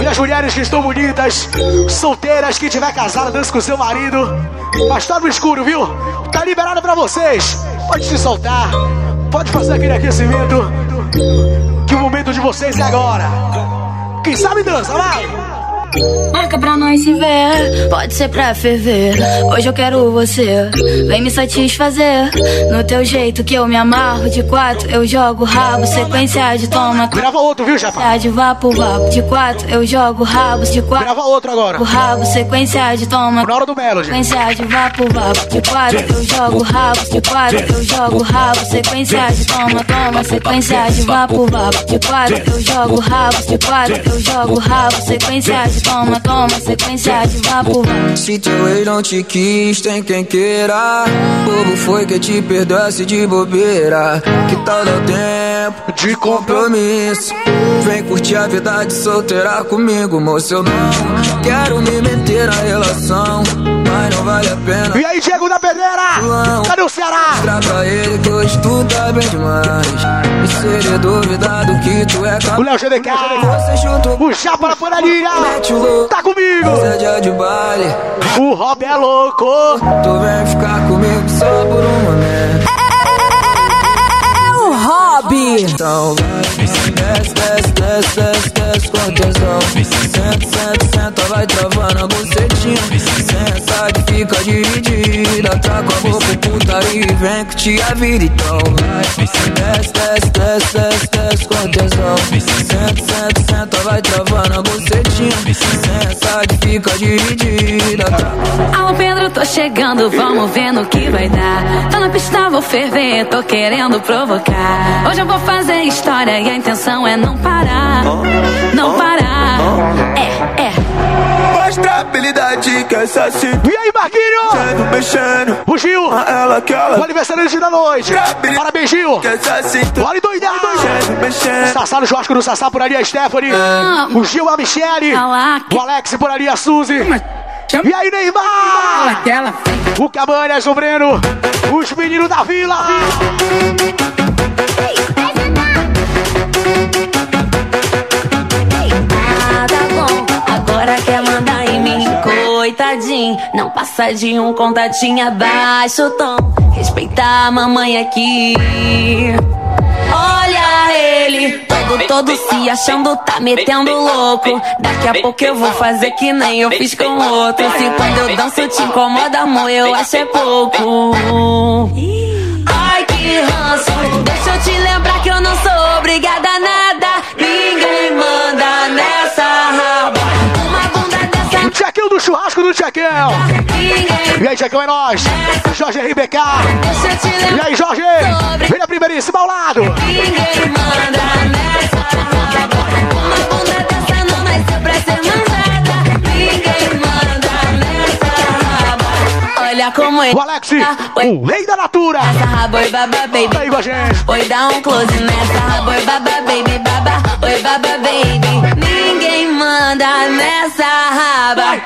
E as mulheres que estão bonitas, solteiras, que tiver casada, dança com seu marido. Mas tá no escuro, viu? Tá liberado pra vocês. Pode se soltar. Pode fazer aquele aquecimento. Que o momento de vocês é agora. Quem sabe dança, vai! Marca pra nós se ver, pode ser pra ferver. Hoje eu quero você, vem me satisfazer. No teu jeito que eu me amarro, de quatro eu jogo rabo, sequência de toma. Grava outro, viu, Japa? De vapo, vapo. De quatro eu jogo rabo, de quatro. Grava outro agora. O rabo, sequência de toma. Na hora do Melody. Sequência de vapo, vapo. De quatro eu jogo rabo, de quatro eu jogo rabo, sequência de toma, toma. Sequência de vapo, vapo. De quatro eu jogo rabo, de quatro eu jogo rabo, sequência de toma, toma, sequência de vapo. Se teu ex não te quis, tem quem queira. Bobo foi que te perdoasse de bobeira. Que tal dar tempo De compromisso? Vem curtir a vida de solteira comigo, moço. Eu não quero me meter na relação, mas não vale a pena. E aí, Diego da Pedreira? Cadê o Ceará? Mostrar pra ele que hoje tu tá bem demais. E se ele duvidar do que tu é O capaz. Léo GDK. Você junto O Chapa na o louco. Tá comigo. É. O Rob é louco. Tu vem ficar comigo só por um momento. Hobby. Então vai, desce, desce, desce, desce, desce com tesão. Senta, senta, senta, vai travando a bucetinha. Senta que fica dividida. Traga o amor pro putaria e vem que te a vida. Então vai, desce, desce, desce, desce, desce com tesão. Senta, senta, senta, vai travando a bucetinha. Senta que fica dividida. Alô Pedro, tô chegando, vamos ver no que vai dar. Tô na pista, vou ferver, tô querendo provocar. Hoje eu vou fazer história e a intenção é não parar. Não parar. É, é. Mostra a habilidade que essa cintura E aí, Marquinho? mexendo. O Gil. Ela que O ela aniversário da noite. Parabéns, Gil. que Vale doidado. mexendo, mexendo. Sassá no churrasco do Sassá por ali, a Stephanie. O Gil, a Michele. Calaca. O Alex por ali, a Suzy. E aí, Neymar? Aquela O Cabanhas, o Breno. Os meninos da vila. Ah, tá. Não passa de um contatinho abaixo tom. Respeitar a mamãe aqui. Olha ele, todo, todo se achando, tá metendo louco. Daqui a pouco eu vou fazer que nem eu fiz com outro. Se quando eu danço te incomoda, amor, eu acho é pouco. Ai, que ranço. Deixa eu te lembrar que eu não sou obrigada a nada. Ninguém manda nessa raba. Uma bunda dessa. Tchequinho do churrasco do Tchequinho. Ninguém. E aí, Tchequinho, é nóis. Jorge RBK. E aí, Jorge? Vem a primeiríssima ao lado. Ninguém manda nessa raba. Uma bunda dessa não nasceu pra ser mandada. Olha como ele. O Alex, Oi. o rei da natura. Essa oi, baba, baby. Tá aí com a gente. Oi, dá um close nessa raba, oi, baba, baby, baba, oi, baba, baby. Ninguém manda nessa raba.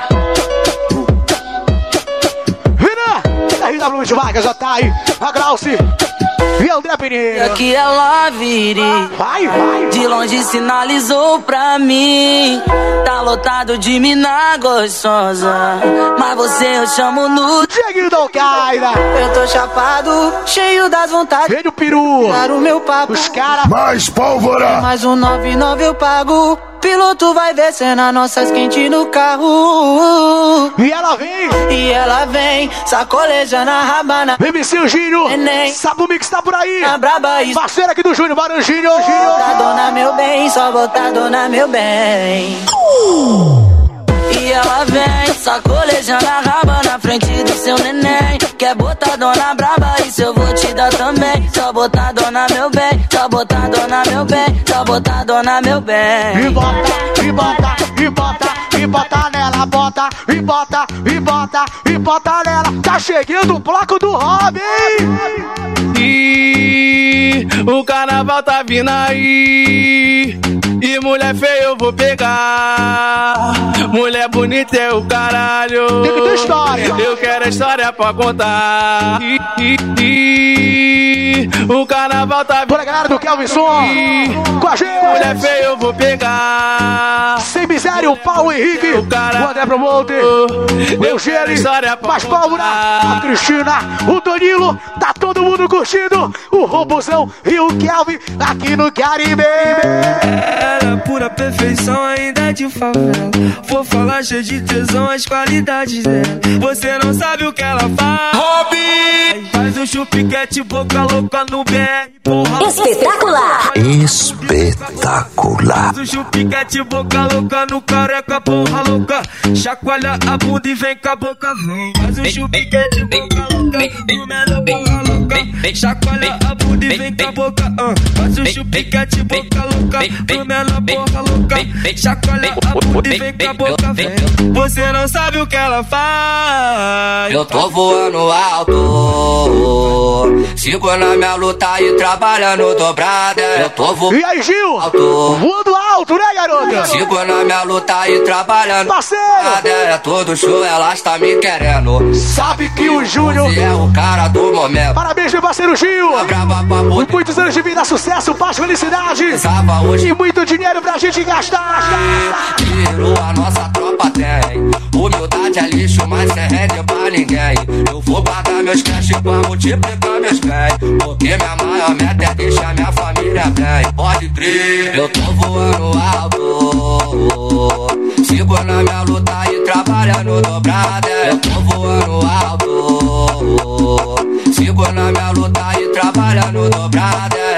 Renan, RW de Vargas já tá aí. A Glauci e André Pereira. Que ela vire. Vai, vai. De longe sinalizou pra mim. Tá lotado de mina gostosa. Mas você eu chamo no. Dieguinho da Alcaida. Eu tô chapado, cheio das vontades. Vem do peru. O meu papo. Os caras. Mais pólvora! Mais um 99 eu pago. Piloto vai descendo as nossas quentes no carro. E ela vem. E ela vem, sacolejando a rabana. MC o Gírio. Neném. Sabe o Mix tá por aí. Na braba e Parceiro aqui do Júnior, Baranjinho. Botar dona meu bem, só botar dona meu bem. E ela vem, sacolejando a raba na frente do seu neném. Quer botar dona braba, isso eu vou te dar também. Só botar dona meu bem, só botar dona meu bem, só botar dona meu E bem. bota, e bota, e bota, e bota nela, bota, e bota, e bota, e bota nela. Tá chegando o bloco do Robin. E o carnaval tá vindo aí. E mulher feia eu vou pegar. Mulher bonita é o caralho. Tem que ter história. Eu quero a história pra contar. E, e, e O carnaval tá Bora, galera do Kelvin Som. Com a Mulher gente. feia eu vou pegar. Sem miséria, o Paulo Henrique. O cara- O André Promoter. O Eugênio. Mais contar. A Cristina. O Danilo. Tá todo mundo curtindo. O Robozão e o Kelvin aqui no Caribe. Ela é pura perfeição, ainda é de favela. Vou falar cheio de tesão, as qualidades dela. Você não sabe o que ela faz. Hobby! Faz um chupiquete, boca louca no BR. Porra, Espetacular. Espetacular. Faz um chupiquete, boca louca no careca, porra louca. Chacoalha a bunda e vem com a boca, vem. Faz um chupiquete, boca louca no menor, porra louca. Chacoalha a bunda e vem com a boca, ah. Faz um chupiquete, boca louca no menor, porra louca. Chacoalha a bunda e vem com a boca, vem. Você não sabe o que ela faz. Eu tô voando alto. Sigo na minha luta e trabalhando dobrada. Eu tô voando E aí, Gil? alto. Voando alto, garota? Sigo na minha luta e trabalhando Parceiro! É todo show, ela está me querendo. Sabe que o Júnior. É o cara do momento. Parabéns, meu parceiro Gil. Poder. Muitos anos de vida, sucesso, paz, felicidade. Hoje E muito dinheiro pra gente gastar. Dinheiro a nossa tropa tem. Humildade é lixo, mas sem rende pra ninguém. Eu vou guardar meus cash pra multiplicar meus bens. Porque minha maior meta é deixar minha família bem. Pode crer, eu tô voando alto. Sigo na minha luta e trabalhando dobrada. Eu tô voando alto. Sigo na minha luta e trabalhando dobrada.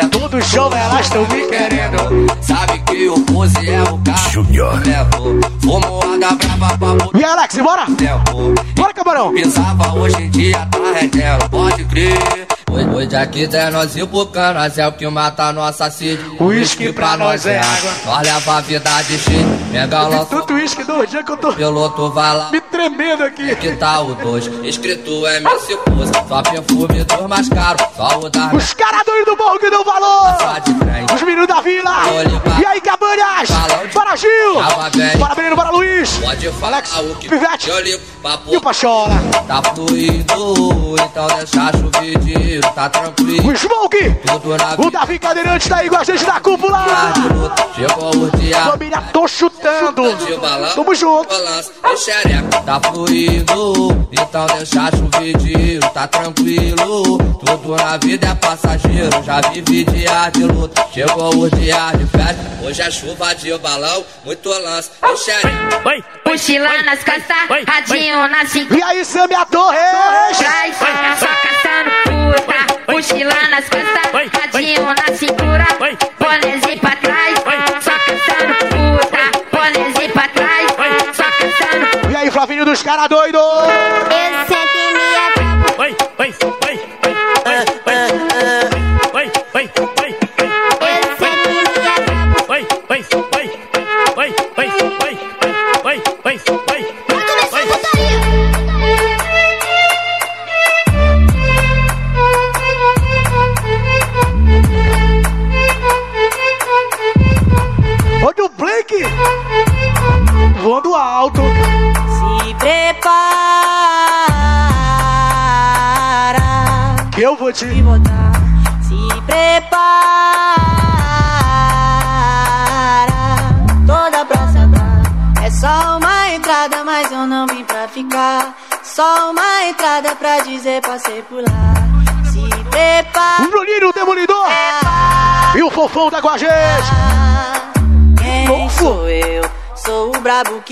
Show elas estão me querendo. Sabe que o pose é o carro Júnior. Levo, fumo da brava pra E Alex, bora? tempo Bora, camarão. Pisava hoje em dia tá rendendo, pode crer Hoje, hoje aqui é nós e pro canasel que mata nossa sede Uísque pra nós é água. Nós leva a vida de cheio Mega Tem lança tanto uísque do dia que eu tô piloto vai lá me tremendo aqui. que tá o dois Escrito MC Pose Só perfume dos mais caros Só o da Os caras doidos do morro que dão valor. Os meninos da vila! E aí, Cabanhas! Baragil, Gil! Para Breno, para Luiz! Pivete! E o Pachola! Tá fluindo, então deixa chuvidinho, tá tranquilo. O Smoke! O Davi Cadeirante tá aí com a gente da cúpula! Família, tô chutando! Tamo junto! Tá fluindo, então deixa chuvidinho, tá tranquilo. Tudo na vida é passageiro, já vivi de ar dia de luta Chegou o dia de festa, hoje é chuva de balão Muito lance e xereca Mochila nas costas, radinho na cintura. E aí, Samia Torres. Traz, só caçando puta. Mochila nas costas, radinho na cintura. Bonezinho pra trás, só caçando puta. Bonezinho pra trás, só caçando E aí, Flavinho dos caras doidos.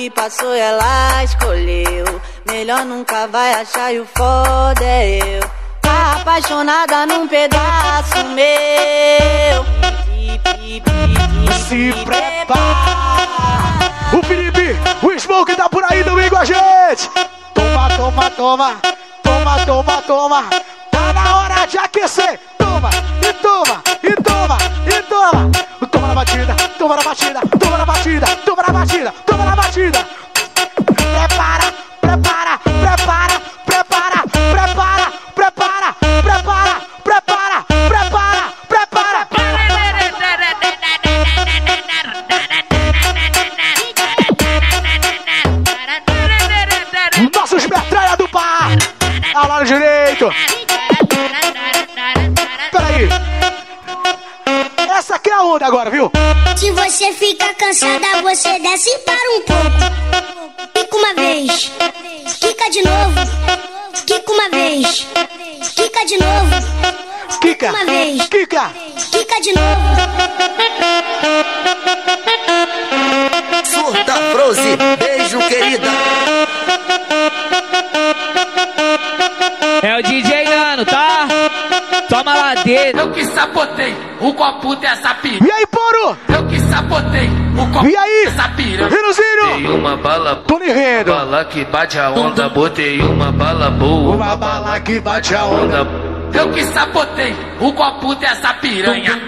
Que passou, ela escolheu. Melhor nunca vai achar e o foda é eu. Tá apaixonada num pedaço meu. Se prepara. O Felipe, o Smoke tá por aí com a gente. Toma, toma, toma. Toma, toma, toma. Tá na hora de aquecer. Toma, e toma, e toma, e toma. Toma na batida, toma na batida, toma na batida, toma na batida, partida. Cansada, você desce e para um pouco. Quica uma vez, quica de novo. Quica uma vez, quica de novo. Kika, Uma vez. Quica de novo. Surta, Froze, beijo, querida. É o DJ Nano, tá? Toma ladeira. Eu que sabotei o copo dessa piranha. E aí, Poro? Eu que sabotei o copo E aí? dessa piranha. Renuzinho. uma bala, Tony Rendo. bala que bate a onda. Botei uma bala boa, Uma bala que bate a onda. Eu que sabotei o copo dessa piranha.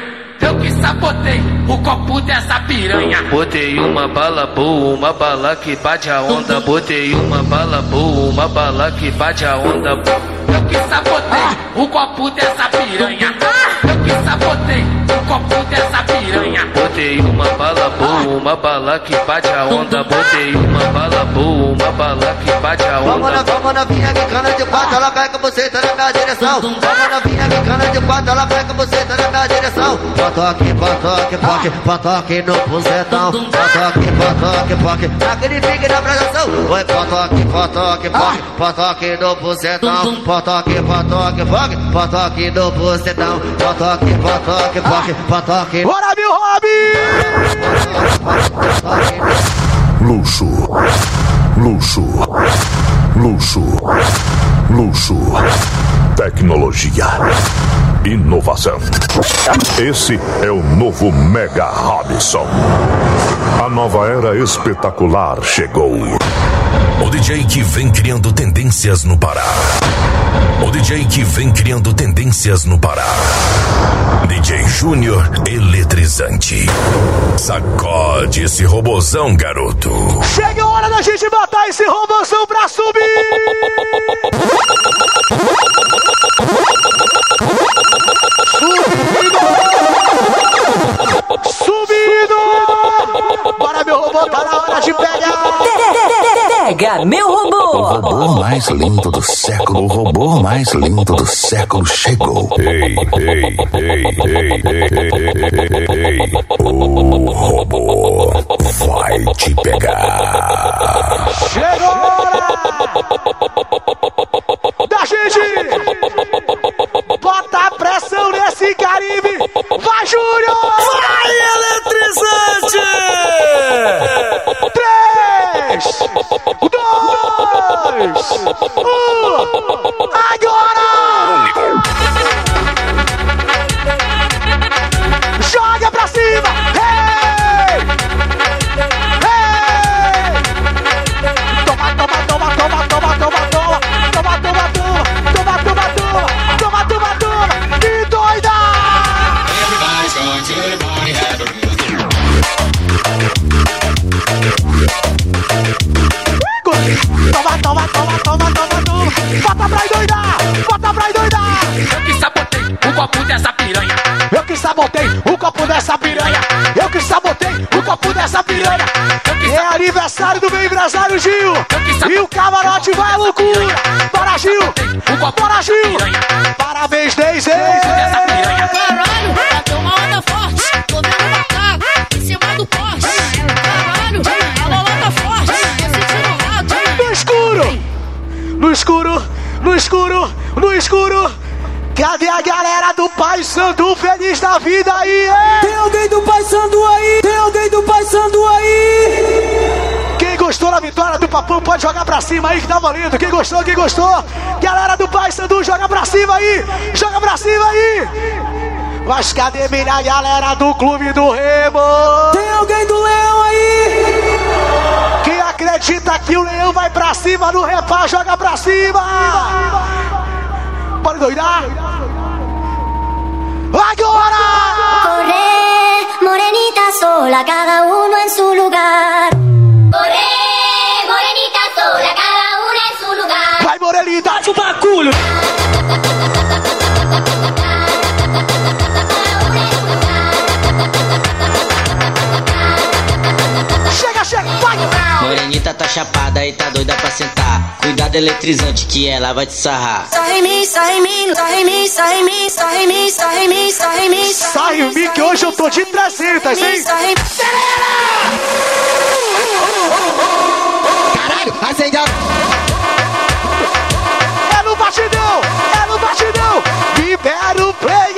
Eu que sabotei o copo dessa piranha. Botei uma bala boa, uma bala que bate a onda. Botei uma bala boa, uma bala que bate a onda. Eu que sabotei o copo dessa piranha. Eu que sabotei o copo dessa piranha. Botei uma bala boa, uma bala que bate a onda. Botei uma bala boa, uma bala que bate a Vamos na, onda. vamos na vinha que cana de quatro, ela cai com você, tá na minha direção. Vamos na vinha que cana de quatro, ela cai com você, tá na minha direção. Patoque no buzetão. Patoque, patoque, poque, naquele pique da abraçação. Oi, patoque, patoque, poque, patoque no buzetão. Patoque, patoque, poque, patoque no buzetão. Patoque, patoque, poque, patoque. Bora, meu Robin! Luxo. Luxo. Luxo. Luxo. Tecnologia. Inovação. Esse é o novo Mega Robson. A nova era espetacular chegou. O DJ que vem criando tendências no Pará. O DJ que vem criando tendências no Pará. DJ Júnior Eletrizante. Sacode esse robozão, garoto. Chega a hora da gente botar esse robôzão pra subir! Subido! Subido! Bora, meu robô, tá na hora de pegar! Pega, meu robô! O robô mais lindo do século, o robô mais lindo do século chegou. Ei, ei, ei, ei, ei, ei, ei, O robô vai te pegar. Chegou! Da gente! Caribe! Vai, Júnior! Vai, eletrizante! Três, dois, um, agora! Alguém do Pai Sandu aí? Quem gostou da vitória do Papão pode jogar pra cima aí que tá valendo. Quem gostou, quem gostou? Galera do Pai Sandu, joga pra cima aí. Joga pra cima aí. Mas cadê minha galera do Clube do Remo? Tem alguém do Leão aí? Quem acredita que o Leão vai pra cima no repá, joga pra cima. Bora doidar. Agora! Corre, morenita sola, cada uno en su lugar. Morenita sola, cada uno en su lugar. Vai, Morelita. Bate o Morenita tá chapada e tá doida pra sentar. Cuidado eletrizante que ela vai te sarrar. Sarra em mim, sarra em mim, sarra em mim, sarra em mim, sarra em mim, sarra em mim, sarra em mim. Sai em mim que hoje eu tô de 300, hein? Caralho, acende a... É no batidão, é no batidão. Libera o play,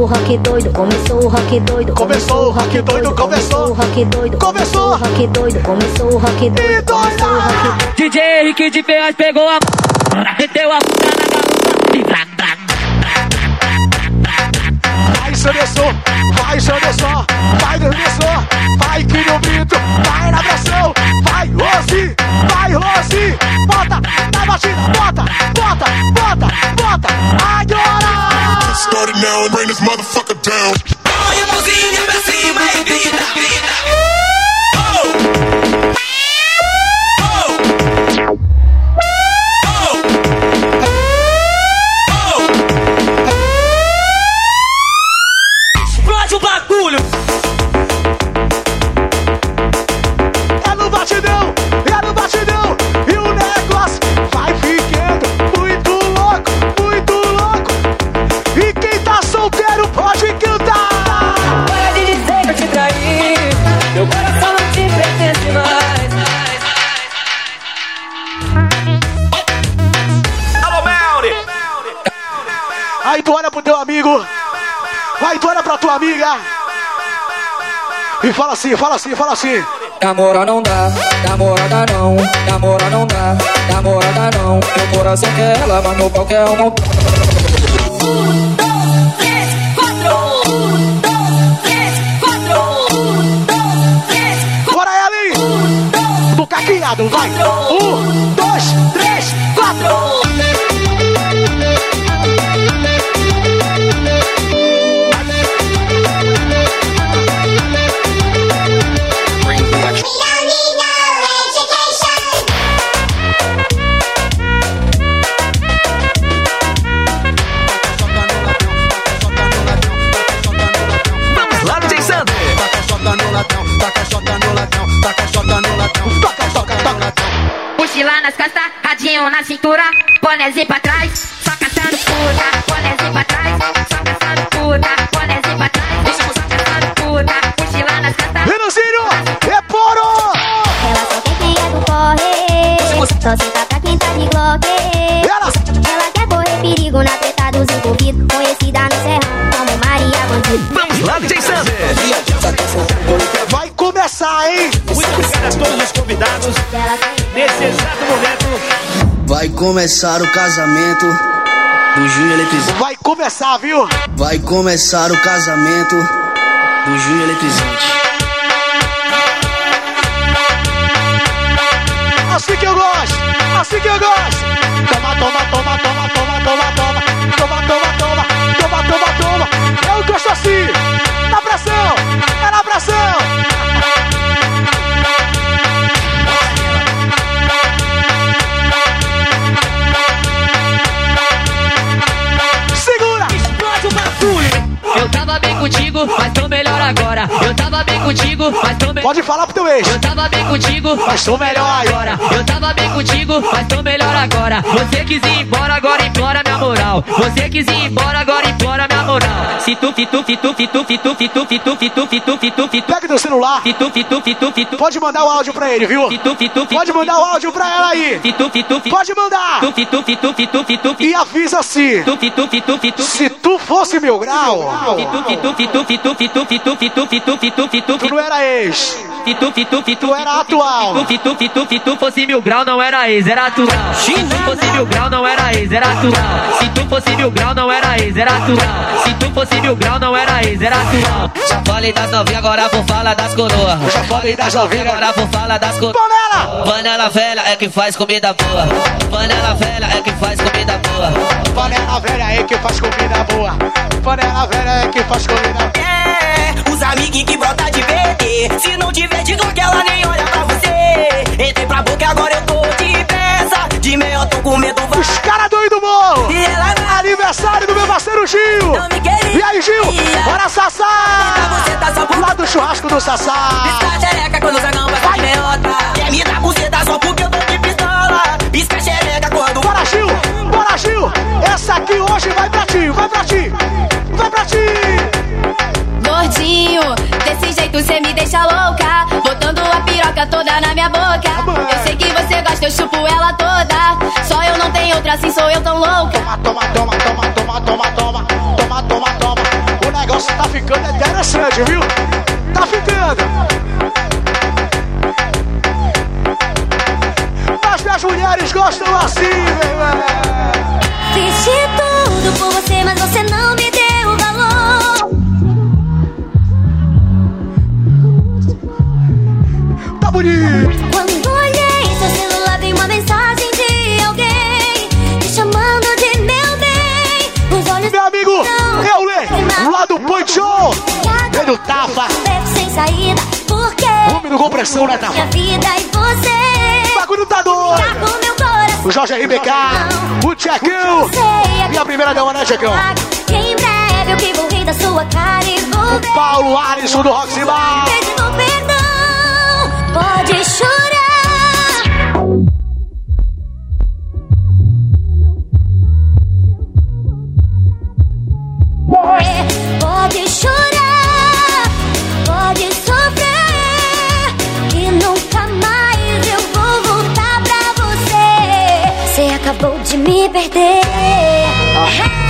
Começou o rock doido, começou o rock doido, Começou o rock doido, começou. o rock doido, Começou. o rock doido, começou o rock doido, começou o rock. DJ Henrique de Ferraz pegou a meteu a puta na garupa e blá, blá. Vai, Sanderson, vai, vai, Sanderson, vai, Quinho Brito, vai na pressão, vai, Rose, vai, Rose, bota na batida, bota, bota, bota, bota, agora! Start it now and bring this motherfucker down. Põe a mãozinha pra cima e grita, grita. amor. Convidados. Nesse exato momento, Vai começar o casamento do Júnior Eletrizante. Vai começar, viu? Vai começar o casamento do Júnior Eletrizante. Assim que eu gosto, assim que eu gosto. Toma, toma, toma, toma, toma, toma, toma, toma, toma, toma, toma, toma, toma. Eu gosto assim, na pressão, é na pressão. Tava bem contigo, mas tô melhor agora. Eu tava bem contigo, mas tô melhor. Pode falar pro teu ex. Eu tava bem contigo, mas tô melhor agora. Eu tava bem contigo, mas tô melhor agora. Você quis ir embora, agora implora minha moral. Você quis ir embora, agora implora minha moral. Se tu, fitu, fitu, fitu, fitu, fitu, fitu, fitu, fitu, fitu, fitu. Pega teu celular. Fitu, fitu, fitu, fitu. Pode mandar o áudio pra ele, viu? Fitu, fitu, fitu. Pode mandar o áudio pra ela aí. Fitu, fitu, fitu. Pode mandar. Fitu, fitu, fitu, fitu, fitu. E avisa assim. Fitu, fitu, fitu, fitu. Se tu fosse meu grau, Fitu, fitu, fitu, fitu, fitu, fitu, fitu, fitu, fitu, fitu, tu não era ex. Fitu, fitu, fitu, Tu era atual. Fitu, fitu, fitu, fitu, fosse mil grau, não era ex, era atual. Se tu fosse mil grau, não era ex, era atual. Se tu fosse mil grau, não era ex, era atual. Se tu fosse mil grau, não era ex, era atual. Já falei das novinhas, agora vou falar das coroas. Já falei das novinhas, agora vou falar das coroas. Panela! Panela velha é que faz comida boa. Panela velha é que faz comida boa. Panela velha é que faz comida boa. Panela velha é que faz comida boa. É, os amiguinhos que brota de verde. Se não tiver de que ela nem olha pra você. Entrei pra de meia, tô com medo. Vai. Os caras doido morro! Aniversário do meu parceiro Gil! E aí, Gil? Bora, Sassá! Tá Lá do churrasco do Sassá! Pisca xereca quando o zagão vai pra meiota. Quer me dar buceta só porque eu tô de pistola. Pisca xereca quando... Bora, Gil! Bora, Gil! Essa aqui hoje vai pra ti, vai pra ti! Vai pra ti! Gordinho, desse jeito cê me deixa louca. Botando a piroca toda na minha boca. Eu sei que você gosta, eu chupo ela toda. Não tenho outra assim, sou eu tão louca. Toma, toma, toma, toma, toma, toma, toma, toma, toma. O negócio tá ficando interessante, viu? Tá ficando. Mas minhas mulheres gostam assim, velho. Fiz de tudo por você, mas você não me deu valor. Tá bonito. Do Tafa. Beco sem saída, porque Homem do compressão, né, Tafa? minha vida e você. O bagulho tá doido. Com. O Jorge RBK, o Tchecão. E a primeira dama, né, Tchecão? Em breve eu que vou rir da sua cara e vou ver. Paulo Alisson do Roxy Bar. Perdão, pode chorar. Perder.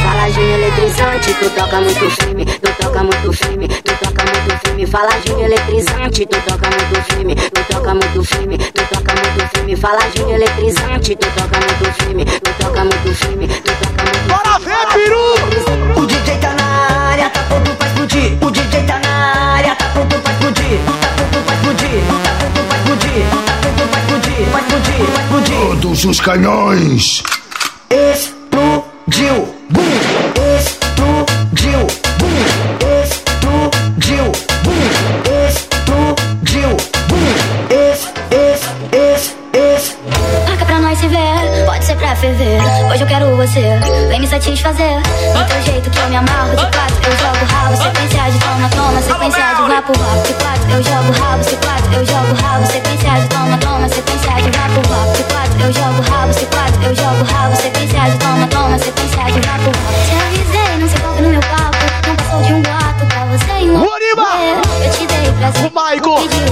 Faladinho eletrizante, tu toca muito firme, tu toca muito firme, tu toca muito firme. Faladinho eletrizante, tu toca muito firme, tu toca muito firme, tu toca muito firme. Faladinho eletrizante, tu toca muito firme, tu toca muito firme, tu toca muito Bora ver, peru! O DJ tá na área, tá pronto pra explodir. O DJ tá na área, tá pronto pra explodir. Tá pronto pra explodir, tá pronto pra explodir. Tá pronto pra explodir, vai explodir, vai explodir. Todos os canhões. Explodiu, bum, explodiu, bum, explodiu, bum, explodiu, bum, ex, ex, ex, ex. Marca pra nós se ver, pode ser pra ferver. Hoje eu quero você, vem me satisfazer. Do teu jeito que eu me amarro, de quatro eu jogo rabo. Sequência de toma, toma, sequência de vapo, vapo. De quatro eu jogo rabo, de quatro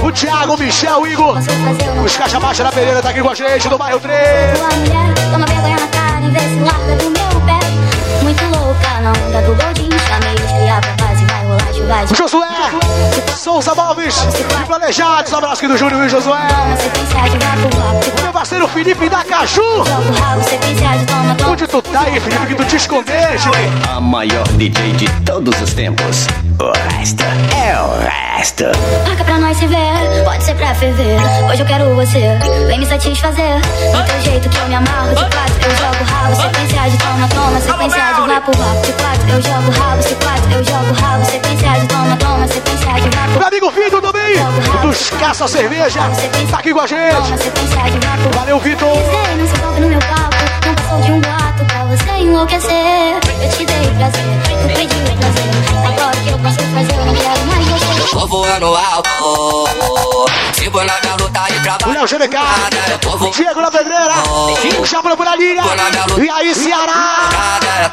o Thiago, o Michel, o Igor. Os caixa baixa da Pereira tá aqui com a gente do bairro 3. Tua mulher, toma vergonha na cara e vê se larga do meu pé. Muito louca na onda do Goldinho. Chamei os cria pra base, vai rolar chuva de Josué, Souza Móveis e Planejados. Abraço aqui do Júnior e Josué. Meu parceiro Felipe da Caju. Onde tu tá aí, Felipe, que tu te escondeste? A maior DJ de todos os tempos. O resto é o resto. Marca pra nós se ver, pode ser pra ferver. Hoje eu quero você, vem me satisfazer. Do teu jeito que eu me amarro, de quatro eu jogo rabo. Sequência de toma, toma, sequência de vapo, vapo. De quatro eu jogo rabo, de quatro eu jogo rabo. Sequência de toma, toma, sequência de vapo. Meu amigo Vitor também, dos Caça Cerveja, tá aqui com a gente. Valeu, Vitor. Não se envolve no meu papo. Não passou de um boato pra você enlouquecer. Eu te dei prazer, tu pediu prazer. Agora que eu posso fazer, eu não quero mais você. Tô voando alto, sigo na minha luta e O trabalho. Léo GBK, Diego na Pedreira, o Chapa por ali. E aí, Ceará?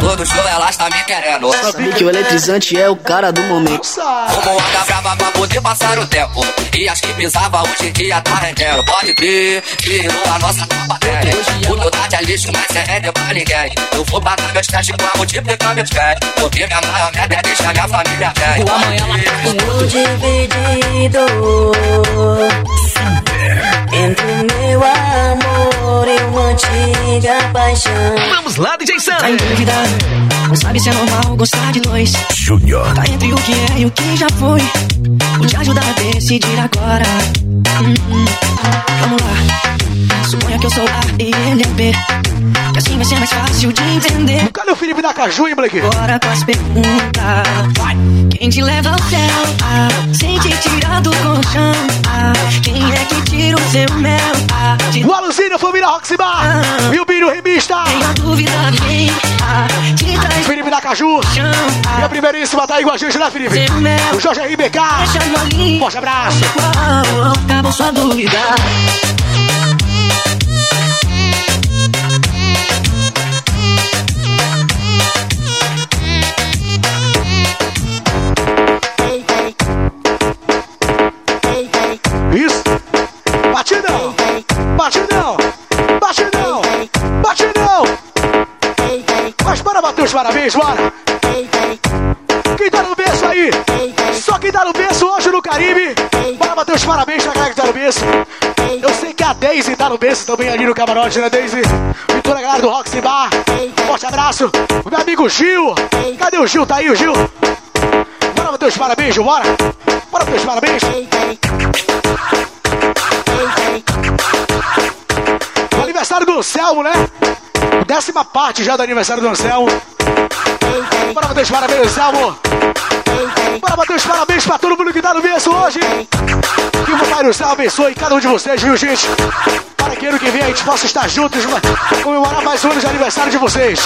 Todo show, elas tá me querendo. Sabe que o eletrizante é o cara do momento. Como anda brava pra poder passar o tempo. E as que pisava hoje em dia tá rendendo. Pode crer, virou a nossa tropa velha. Humildade é lixo, mas é rende pra ninguém. Eu vou pagar meus testes pra multiplicar meus pés. Porque minha maior meta é deixar minha família. O amanhã ela tá com outro. Dividido entre o meu amor e uma antiga paixão. Vamos lá, DJ Sam. Tá em dúvida, não sabe se é normal gostar de dois. Júnior. Tá entre o que é e o que já foi. Vou te ajudar a decidir agora. Hum, vamos lá. Suponha que eu sou A e ele é B. Que assim vai ser mais fácil de entender. Olha o Felipe da Caju, hein, Blake? Bora com as perguntas. Quem te leva ao céu? Ah, sem te tirar do colchão. Ah, quem é que tira o seu mel? O Alucínio, família Roxy Bar. Ah. E o Bírio Remista. Tenha dúvida, vem. Ah, Felipe da Caju. E a primeiríssima tá aí com a gente, né, Felipe? O Jorge RBK. Forte abraço. Acabou sua dúvida? Os parabéns, bora. Quem tá no berço aí? Só quem tá no berço hoje no Caribe. Bora bater os parabéns pra galera que tá no berço. Eu sei que a Daisy tá no berço também ali no camarote, né, Daisy? E toda a galera do Roxy Bar. Forte abraço. O meu amigo Gil. Cadê o Gil? Tá aí o Gil? Bora bater os parabéns, Gil, bora. Bora bater os parabéns. Aniversário do Anselmo, né? Décima parte já do aniversário do Anselmo. Bora bater os parabéns, Anselmo. Bora bater os parabéns pra todo mundo que tá no berço hoje. Que o Pai do Céu abençoe cada um de vocês, viu, gente? Para que ano que vem a gente possa estar juntos, vai comemorar mais um ano de aniversário de vocês.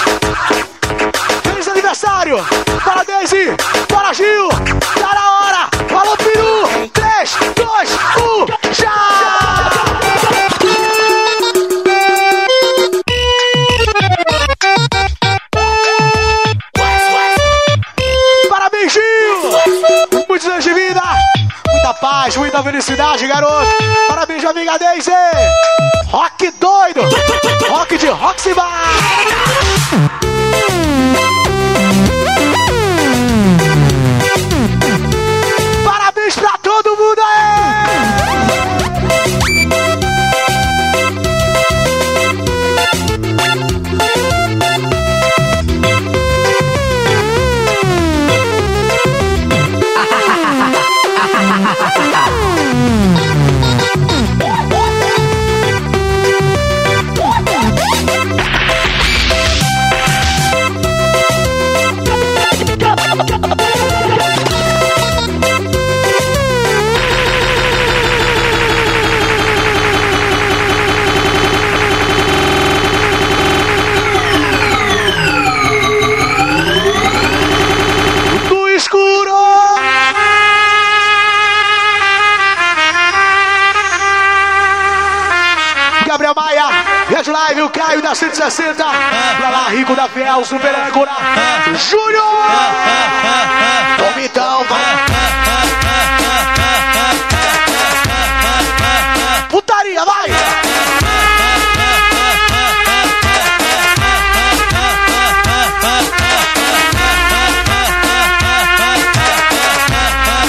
Feliz aniversário! Para Daisy! Para Gil! Tá na hora! Alô, Peru! 3, 2, Paz, muita felicidade, garoto! Parabéns, amiga Daisy! Rock doido! Da 160, pra lá, Rico da Fiel, Super Âncora, Júnior! Então, vai! Putaria, vai!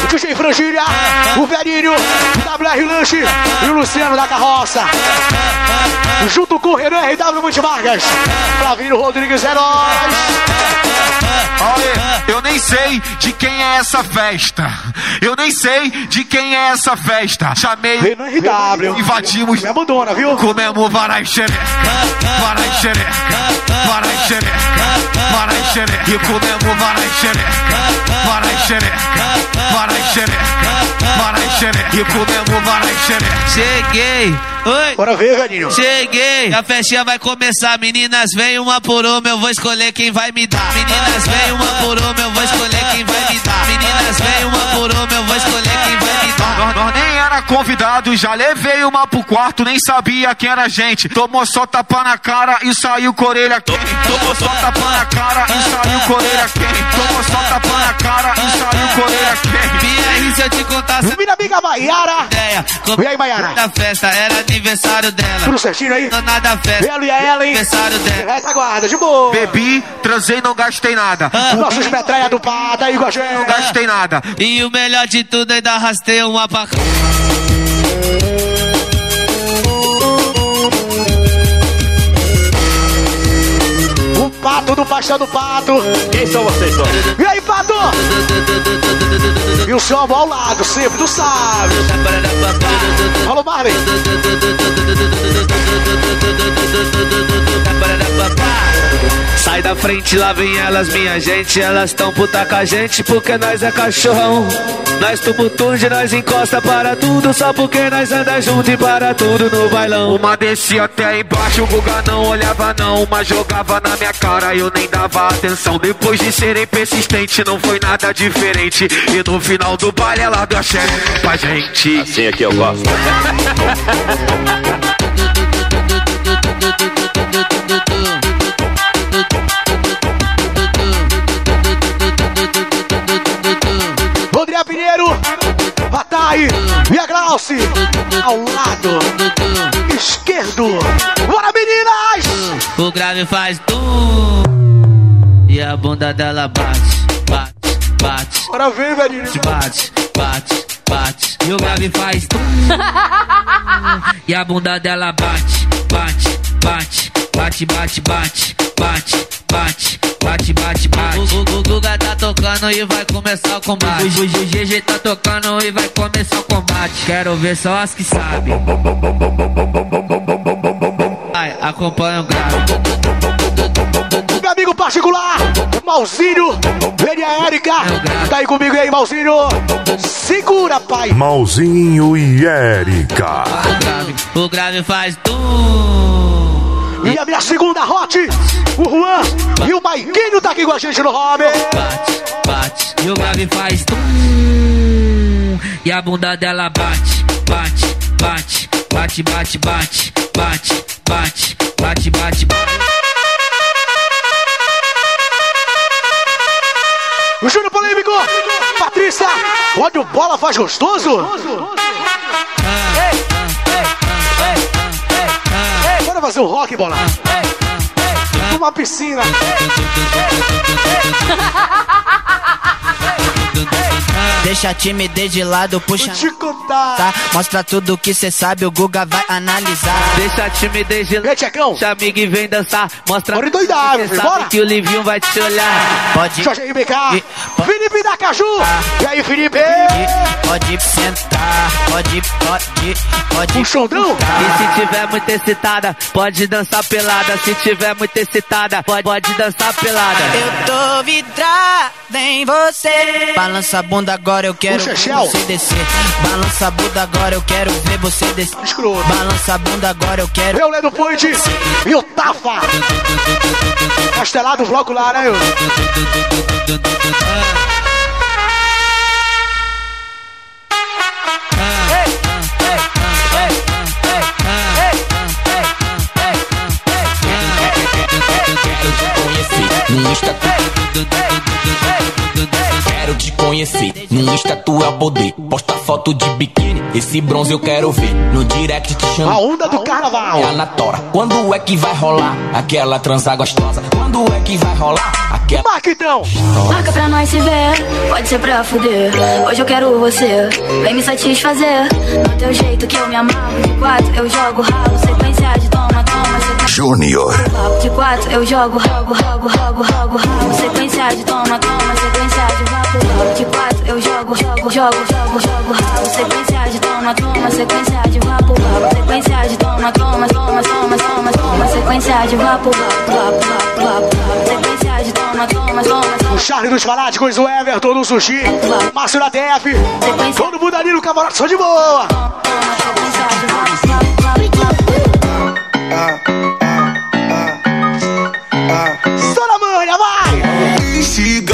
DJ Frangília, o Verinho, o WR Lanche e o Luciano da Carroça. Junto com o Renan RW Multimarcas. Flavinho Rodrigues Heróis. Olha, eu nem sei de quem é essa festa. Eu nem sei de quem é essa festa. Chamei Renan RW. invadimos. Me abandona, viu? Comemos varai xereca, varai xereca, varai xereca, varai xereca. E comemos varai xereca, varai xereca, varai xereca, varai xereca. E comemos varai xereca. Cheguei. Oi. Bora ver, Ganinho. Cheguei, a festinha vai começar. Meninas, vem uma por uma, eu vou escolher quem vai me dar. Meninas, vem uma por uma, eu vou escolher quem vai me dar. Meninas, vem uma por uma, eu era convidado, já levei uma pro quarto, nem sabia quem era a gente. Tomou só tapa na cara e saiu com a orelha quente. Tomou só tapa na cara e saiu com a orelha quente. Tomou só tapa na cara e saiu com a orelha quente. BR, se eu te contar Minha amiga Maiara. ideia. E aí, Maiara? Da festa, era aniversário dela. Tudo certinho aí? Dona da festa. Ela e a Ellen. Aniversário dela. Essa guarda, de boa. Bebi, transei, não gastei nada. Nossos metralha do Pata aí a Não gastei nada. E o melhor de tudo, ainda arrastei uma pra Pato do Paixão do Pato. Quem são vocês dois? E aí, Pato? E o Chamo ao lado, sempre, tu sabe. Alô, Marley. Sai da frente, lá vem elas, minha gente. Elas tão puta com a gente porque nós é cachorrão. Nós tumultude, nós encosta para tudo. Só porque nós anda junto e para tudo no bailão. Uma descia até embaixo, o Guga não olhava não. Uma jogava na minha cara e eu nem dava atenção. Depois de serem persistente, não foi nada diferente. E no final do baile ela deu a chefe pra gente. Assim é que eu gosto. doce ao lado esquerdo. Bora, meninas! O grave faz tu e a bunda dela bate, bate, bate. Bora ver, velho. Bate, bate, bate. E o grave faz tu e a bunda dela bate, bate, bate, bate, bate, bate, bate. bate bate, bate, bate. O, o, o Guga tá tocando e vai começar o combate. O, o, o GG tá tocando e vai começar o combate. Quero ver só as que sabem. Vai, acompanha o grave. Meu amigo particular, Malzinho, ele e a Erika. Tá aí comigo aí, Malzinho. Segura, pai. Malzinho e Érica. O grave, o grave faz tum. E a minha segunda hot, o Juan e o Maiquinho tá aqui com a gente no hobby. Bate, bate. E o grave faz tum. E a bunda dela bate, bate, bate, bate, bate, bate, bate, bate, bate, bate, bate. O Júnior Polêmico, Patrícia, onde o bola faz gostoso? Bora fazer um rock, bola. Uma piscina. Deixa a timidez de lado, puxa. Te contar. Tá? Mostra tudo que cê sabe, o Guga vai analisar. Deixa a timidez de lado. Deixa amigo e vem dançar. Mostra Bora doidar, que cê bora. sabe que o Livinho vai te olhar. Pode. Jorge RBK. Felipe da Caju. E aí, Felipe? Pode sentar, pode, pode, pode. Um xondão. E se tiver muito excitada, pode dançar pelada. Se tiver muito excitada, pode, pode dançar pelada. Eu tô vidrada em você. Balança a bunda agora, eu quero ver você descer. Balança a bunda agora, eu quero ver você descer. Escroto. Balança a bunda agora, eu quero. Meu Ledo Point e o Tafa. Castelado bloco lá, né? Eu? No Quero te conhecer, no Insta tu é o poder Posta foto de biquíni, esse bronze eu quero ver No direct te chamo A onda do carnaval É a Natora, quando é que vai rolar Aquela transa gostosa Quando é que vai rolar Aquela Marquitão Marca pra nós se ver, pode ser pra fuder. Hoje eu quero você, vem me satisfazer. No teu jeito que eu me amarro. De quatro eu jogo ralo, sequência de toma, toma, sequência. Júnior. De quatro eu jogo, rogo, rogo, rogo, rogo, ralo. Sequência de toma, toma, sequência de vapo. De quatro eu jogo, jogo, jogo, jogo, jogo, ralo. Sequência de toma, toma, sequência de vapo. Sequência de toma, toma, toma, toma, toma, toma. Sequência de vapo, vapo, vapo, vapo, vapo. Sequência de toma, toma, toma, toma. O Charlie dos Fanáticos, o Everton do Sushi, Márcio da TF, todo mundo ali no camarote, só de boa. Só na manha, vai! Siga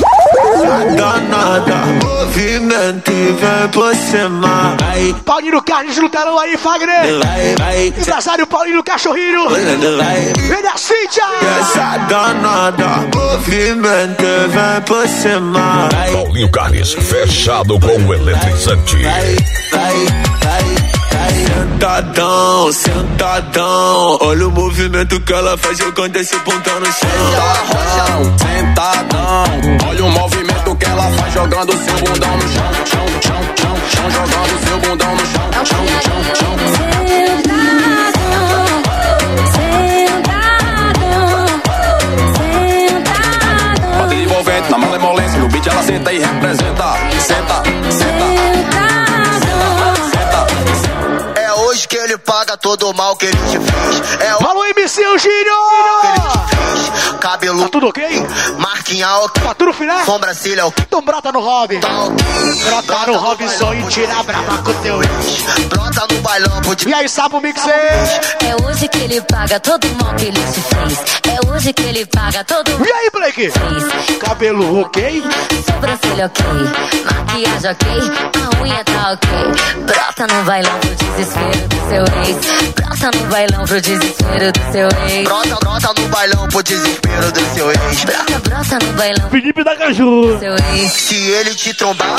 danada, movimento e vem por cima. Vai, Paulinho Carnes lutaram aí, Fagner. vai, vai. Empresário Paulinho Cachorrinho. Vai. Ele é a Cíntia. Essa danada, movimento e vem por cima. Vai, Paulinho Carnes, fechado com o eletrizante. vai, vai, vai. Sentadão, sentadão. Olha o movimento que ela faz jogando esse pontão no chão. Sentadão, sentadão. Olha o movimento que ela faz jogando seu bundão no chão Chão, chão, chão, chão Jogando seu bundão no chão Chão, chão, chão. Bate envolvente na malemolência. No beat ela senta e todo o mal que ele te fez. É hoje Alô, MC Eugênio! Fez. Tá tudo ok? Marquinha alta. Tá tudo filé? Sobrancelha ok. Então brota no Robin. Tá ok. Brota no Robinson e tira a brava com teu ex. Brota no bailão, pode E aí, sabe o mix É hoje que ele paga todo o mal que ele te fez. É hoje que ele paga todo o E aí, Blake? Cabelo ok? Sobrancelha ok, maquiagem ok, a unha tá ok. Brota no bailão pro desespero do seu ex. Brota no bailão pro desespero do seu ex. Brota, brota no bailão pro desespero do seu ex. Brota, brota no bailão Felipe da Caju. seu ex. Se ele te trombar,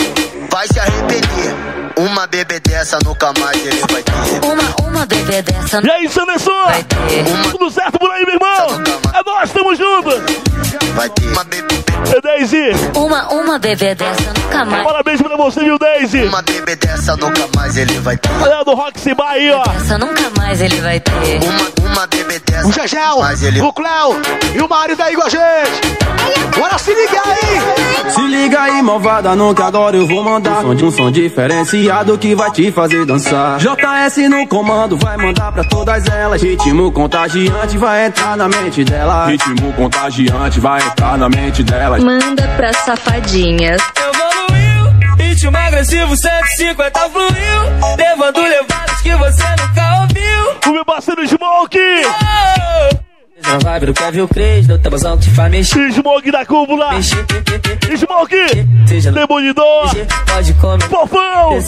vai se arrepender. Uma bebê dessa nunca mais ele vai ter. Uma, uma bebê dessa E aí, Sanderson? vai ter. Tudo certo por aí, meu irmão? É nós, tamo junto. Vai ter uma bebê, É Daisy. Uma, uma bebê dessa nunca mais. Parabéns pra você, viu, Daisy? uma bebê dessa nunca mais ele vai ter. Galera do Roxy Bar aí, ó. Essa nunca mais ele vai ter. Uma, uma bebê dessa. O Gegel, ele- o Cléo e o Mário tá aí com a gente. Bora se ligar aí. Se liga aí, malvada, não que agora eu vou mandar um som, de um som diferenciado que vai te fazer dançar. JS no comando, vai mandar pra todas elas. Ritmo contagiante vai entrar na mente delas. Ritmo contagiante vai entrar na mente delas. Manda pra safadinhas. Evoluiu, ritmo agressivo 150 fluiu, levando levadas que você nunca ouviu. O meu parceiro Smoke. Na vibe do Kevin Cres, do tabuzão que te faz mexer. Smoke da cúpula. Smoke. Demolidor. pode comer. Fofão.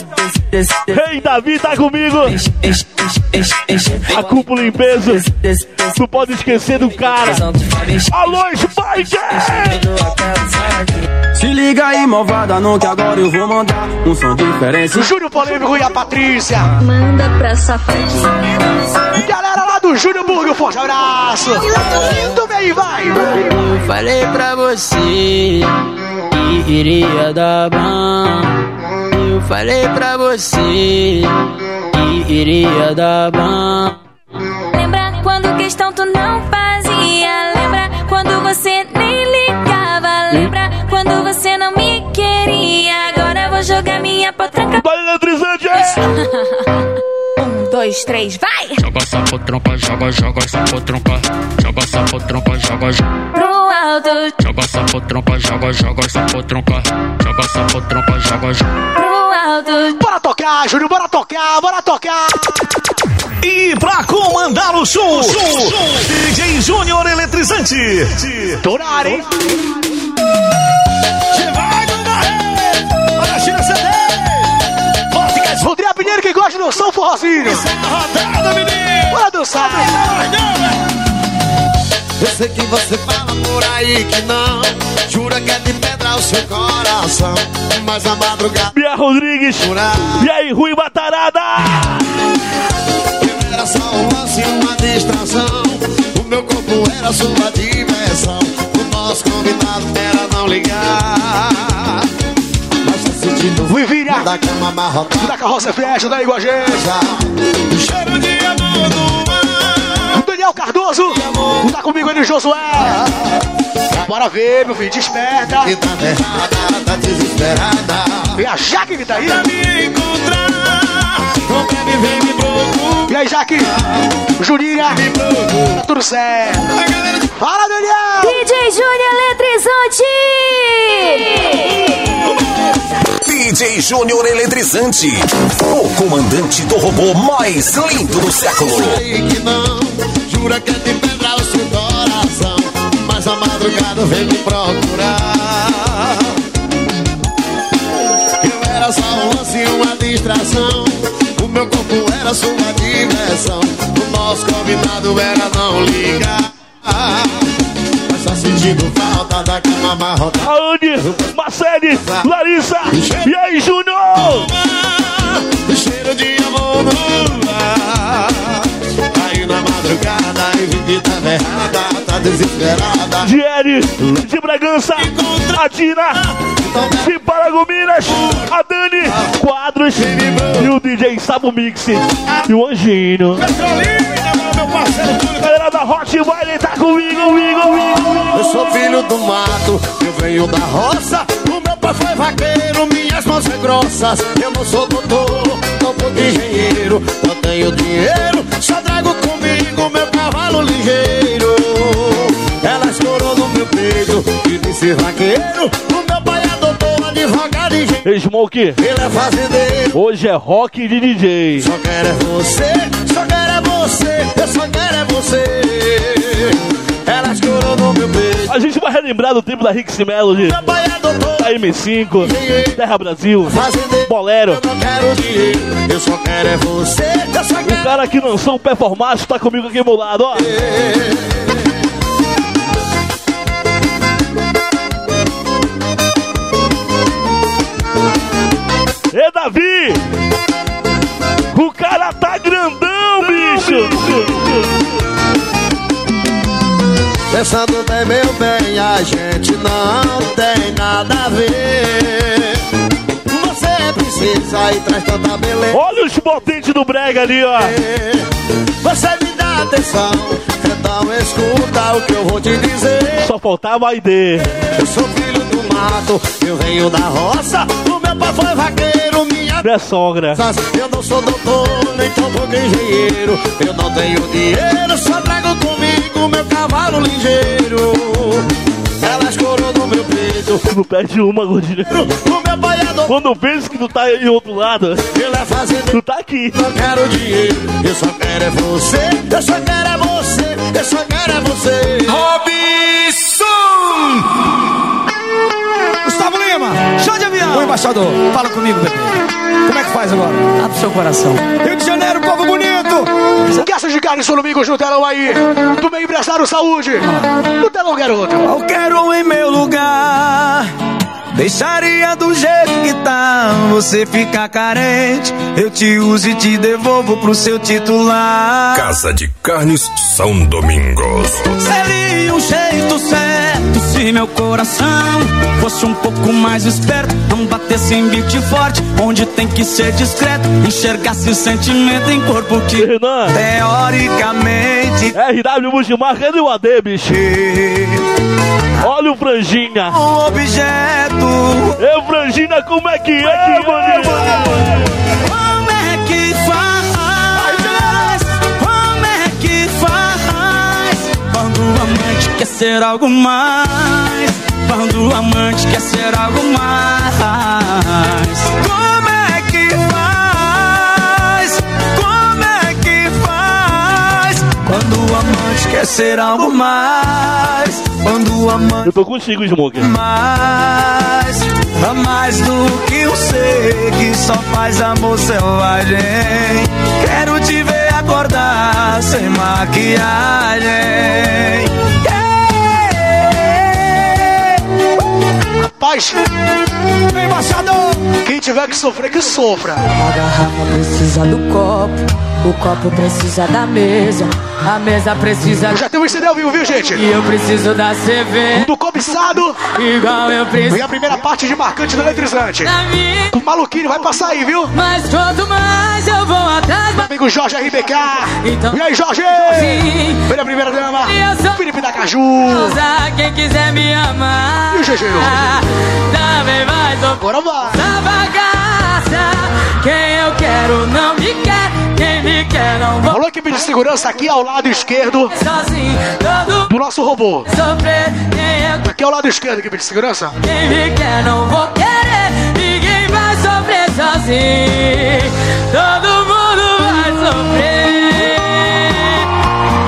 Rei Davi tá comigo. A cúpula em peso. Não pode esquecer do cara. Alô, Spike. Se liga aí, malvada, não que agora eu vou mandar um som diferenciado. Júnior Polêmico e a Patrícia. Manda pra safadinhas. Galera lá do Júnior Burgo, forte abraço. Indo bem, vai. Eu falei pra você que iria dar bom. Eu falei pra você que iria dar bom. Lembra quando questão tu não fazia? Lembra quando você nem ligava? Lembra quando você não me queria? Agora vou jogar minha potranca. Vai eletrizante. Dois, três, vai! Joga essa potranca, joga, joga essa potranca. Joga essa potranca, joga, joga. Pro alto, Joga essa potranca, joga, joga essa potranca. Joga essa potranca, joga, joga. pro alto. Bora tocar, Júnior, bora tocar, bora tocar. E pra comandar o show, DJ Júnior Eletrizante. Torar, hein? Olha, tira CD. Óticas Rodrigo Pinheiro que gosta do som forrozinho. rodada, menino. Bora dançar. Eu sei que você fala por aí que não Jura que é de pedra o seu coração Mas a madrugada Bia Rodrigues. E aí, Rui Batarada. era só um lance, uma distração O meu corpo era sua diversão O nosso combinado era não ligar Mas sentindo Vivinha. da cama amarrotada Da carroça flecha, daí com a gente. Cheiro de amor Daniel Cardoso. Tá comigo ali, Josué. Bora ver, meu filho, desperta. Que tá errada, tá desesperada E a Jaque que tá aí. Pra me encontrar Não bebe, vem me procurar E aí, Jaque? Juninha. Tá tudo certo. Fala, Daniel. DJ Júnior Eletrizante! DJ Júnior Eletrizante, o comandante do robô mais lindo do século. sei que não Jura que é de pedra o seu coração Mas a madrugada vem me procurar Eu era só um lance, uma distração O meu corpo era sua diversão O nosso combinado era não ligar sentindo falta da cama amarrotada Aane, Marcele, Larissa. E aí, Júnior? Cheiro de amor no ar Aí na madrugada que tava errada Tá desesperada. Diere, de Bragança, a Tina, de Paragominas, a Dani, Quadros e o DJ Sabo Mix e o Anjinho. Galera da Hot Valley tá comigo, comigo, comigo. Eu sou filho do mato, eu venho da roça. O meu pai foi vaqueiro, minhas mãos são grossas. Eu não sou doutor, não sou engenheiro Não tenho dinheiro, só trago comigo meu no ligeiro. Ela estourou no meu peito e disse vaqueiro. O meu pai adotou a devagar de jeito. Smoke. Ele é fazendeiro. Hoje é rock de DJ. Só quero é você, só quero é você, eu só quero é você. No meu peito. A gente vai relembrar do tempo da Rix Melody, da M5, Terra Brasil. Bolero. É O cara que lançou um performático tá comigo aqui ao meu lado, ó. Pensando bem, meu bem, a gente não tem nada a ver. Você precisa e traz tanta beleza. Olha os potentes do brega ali, ó. Você me dá atenção, então escuta o que eu vou te dizer. Só faltava a ID. Eu sou filho do mato, eu venho da roça. O meu pai foi vaqueiro, minha Minha sogra. Eu não sou doutor, nem tampouco engenheiro. Eu não tenho dinheiro, só trago comigo meu cavalo ligeiro. Ela escorou no meu peito. Tu não perde uma, gordinha. O meu pai é doutor, Quando pensa que tu tá em outro lado, ele é tu tá aqui. Não quero dinheiro, eu só quero é você. Eu só quero é você, eu só quero é você. Robson! Show de avião. O embaixador, fala comigo, bebê. Como é que faz agora? Abre seu coração. Rio de Janeiro, povo bonito. Gastas de carne domingos no telão aí. Do meu empresário Saúde. No telão, garoto. Qualquer um em meu lugar. Deixaria do jeito que tá. Você fica carente. Eu te uso e te devolvo pro seu titular. Casa de Carnes São Domingos. Seria um jeito certo se meu coração fosse um pouco mais esperto. Não batesse em beat forte, onde tem que ser discreto. Enxergasse sentimento em corpo que Renan. teoricamente RW Mujimar, cadê o AD, bicho? Olha o Franjinha. um objeto. Ê, Franjinha, como é que é, maninho? Como é que faz? Como é que faz? Quando o amante quer ser algo mais. Quando o amante quer ser algo mais. Como o amante quer ser algo mais. Quando o amante Eu tô contigo, Smoker. mais, a mais do que um ser que só faz amor selvagem. Quero te ver acordar sem maquiagem. Rapaz, Embaixador! quem tiver que sofrer, que sofra. A garrafa precisa do copo, o copo precisa da mesa, a mesa precisa Já tem um CD ao vivo, viu, gente? e eu preciso da cerveja. Do cobiçado. Igual eu preciso E a primeira parte de marcante do eletrizante. da minha. O maluquinho vai passar aí, viu? Mas quanto mais eu vou atrás, Meu amigo Jorge RBK. Então- E aí, Jorge? Sim. Vem a primeira dama. Sou- Felipe da Caju. usar quem quiser me amar. E o GG? Também vai. Agora vai. Essa bagaça, quem eu quero não me quer, Alô, equipe de segurança aqui ao lado esquerdo do nosso robô. Aqui ao lado esquerdo, equipe de segurança. quem me quer não vou querer, ninguém vai sofrer sozinho. Todo mundo vai sofrer.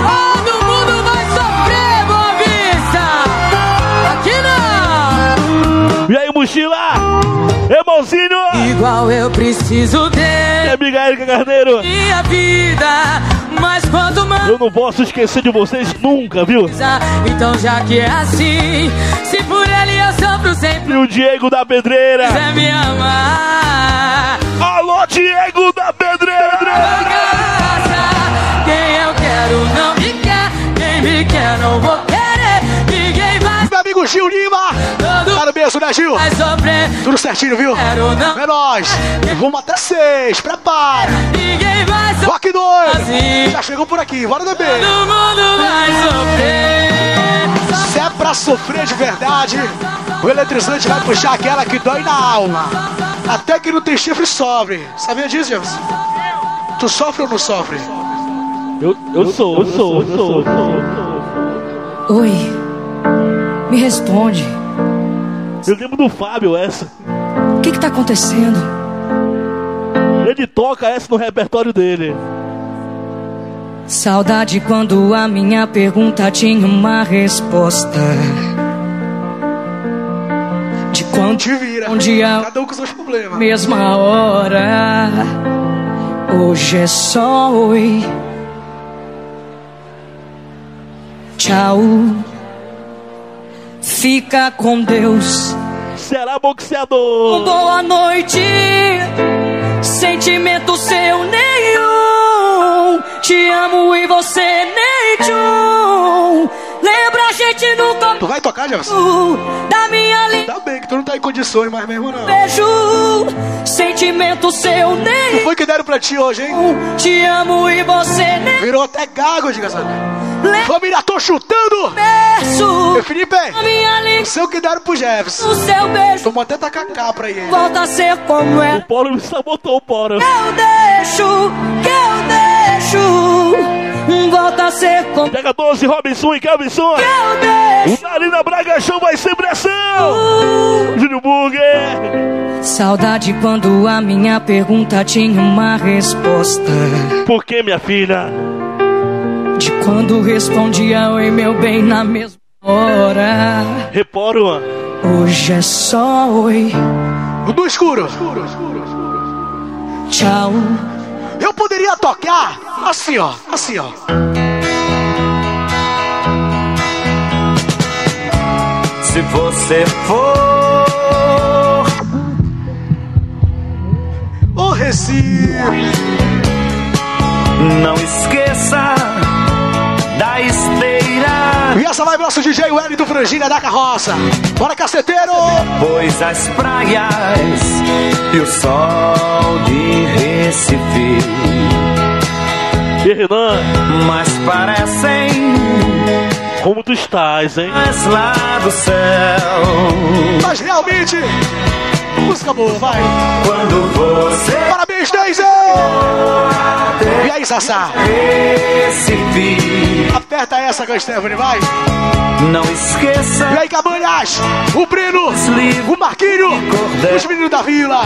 Todo mundo vai sofrer, Boa Vista. Aqui não. E aí, mochila? Igual eu preciso E ter amiga Erika Carneiro? minha vida, mas quanto mais Eu não posso esquecer de vocês nunca, viu? então já que é assim, se por ele eu sofro sempre E o Diego da Pedreira. quiser me amar. Alô, Diego da Pedreira! Bagaça, quem eu quero não me quer, quem me quer não vou querer, ninguém vai Meu amigo Gil Lima. Berço, né, Gil? Tudo certinho, viu? É nóis. Vamos até seis. Prepara. ninguém vai sofrer. Rock doido. Sozinho. Já chegou por aqui. Bora beber. Todo mundo vai sofrer. Se é pra sofrer de verdade, o eletrizante vai puxar aquela que dói na alma. Até que não tem chifre sofre. Sabia disso, James? Tu sofre ou não sofre? Eu, eu sou, eu sou, eu sou, eu sou. Oi, me responde. Eu lembro do Fábio essa. O que, que que tá acontecendo? Ele toca essa no repertório dele. Saudade quando a minha pergunta tinha uma resposta. De quando Te vira. um dia, Cada um com seus problemas. mesma hora. Hoje é só oi. Tchau. Fica com Deus. Será boxeador. Boa noite. Sentimento seu nenhum. Te amo e você nem tchum. Lembra a gente no começo Tu vai tocar, Jefferson? da minha linda Tá bem, que tu não tá em condições mais mesmo, não. beijo. Sentimento seu Não nem foi que deram pra ti hoje, hein? te amo e você nem Virou até gago, diga sabe? Família, tô chutando! beijo. Ô, Felipe, Minha o língua seu que deram pro Jefferson. no seu beijo Vamos até tacar capra aí, hein? volta a ser como é. O Paulo me sabotou o Paulo. Eu deixo, que eu deixo. Volta a ser como Pega 12, Robinson e Kelvinson. O Narina Braga Show vai sem pressão. Júnior Burger. Saudade quando a minha pergunta tinha uma resposta. Por que, minha filha? De quando respondia oi meu bem na mesma hora. Reporo. Hoje é só oi, No escuro. tchau. Eu poderia tocar assim, ó. Assim, ó. Se você for Ô, Recife. Não esqueça da esteira, E essa vai pro nosso DJ Wellington Frangilha da carroça. Bora, caceteiro! pois as praias e o sol de Recife E Renan, mas parecem como tu estás, hein? mais lá do céu. Mas realmente, música boa, vai. Quando você Parabéns, Daisy! E aí, Sassá? Aperta essa Stephanie, vai. não esqueça E aí, Cabanhas? O Brino, o Marquinho, os meninos da vila.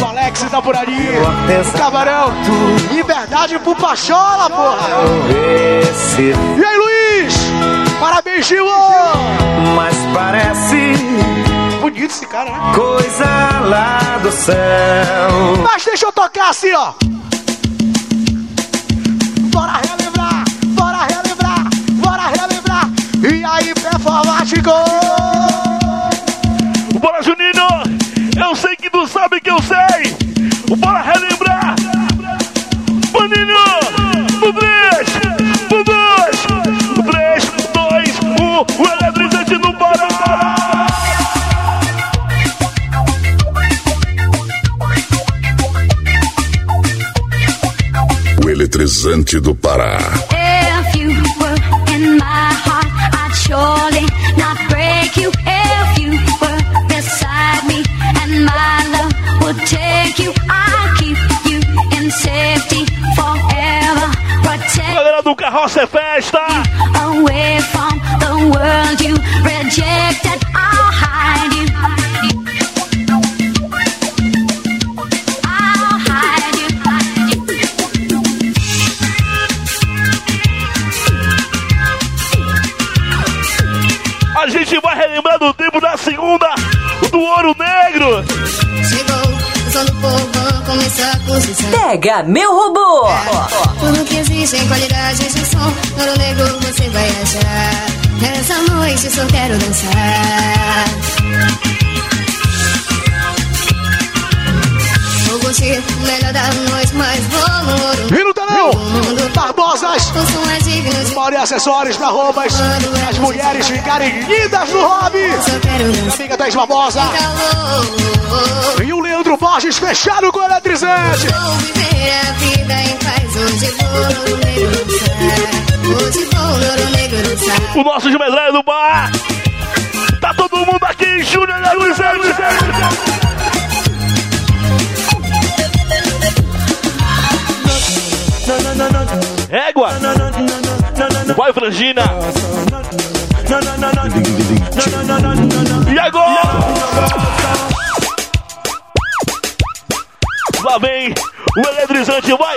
O Alex tá por ali. O Camarão. Liberdade pro Pachola, porra. E aí, Luiz? Parabéns, Gil! mas parece Bonito esse cara, né? coisa lá do céu. Mas deixa eu tocar assim, ó. Bora relembrar, bora relembrar, bora relembrar. E aí, performático? Bora, Juninho! Eu sei que tu sabe que eu sei! Bora relembrar! Maninho! No 3, no 2, 3, 2, 1, o eletrizante no Pará! O eletrizante do Pará. If you were in my heart, I'd surely Carroça é Festa! away from the world you rejected. I'll hide you. I'll hide you. A gente vai relembrar do tempo da segunda, do Ouro Negro! Pega meu robô! Tudo que existe em qualidade de som, ouro negro você vai achar. Essa noite só quero dançar. Vou curtir o melhor da noite, mas vou no ouro. E no telão, Barbosas, é e acessórios pra roupas. As mulheres ficarem lindas no hobby. Amiga Thaís Barbosa. E o Leandro Borges fechado com o eletrizante. Vou viver a vida em paz. Hoje vou no ouro negro dançar. Hoje vou no ouro negro dançar. O nosso de medalha do bar! Tá todo mundo aqui, Júnior Eletrizante! Égua! Vai, Frangina! E agora? Lá vem o eletrizante, vai!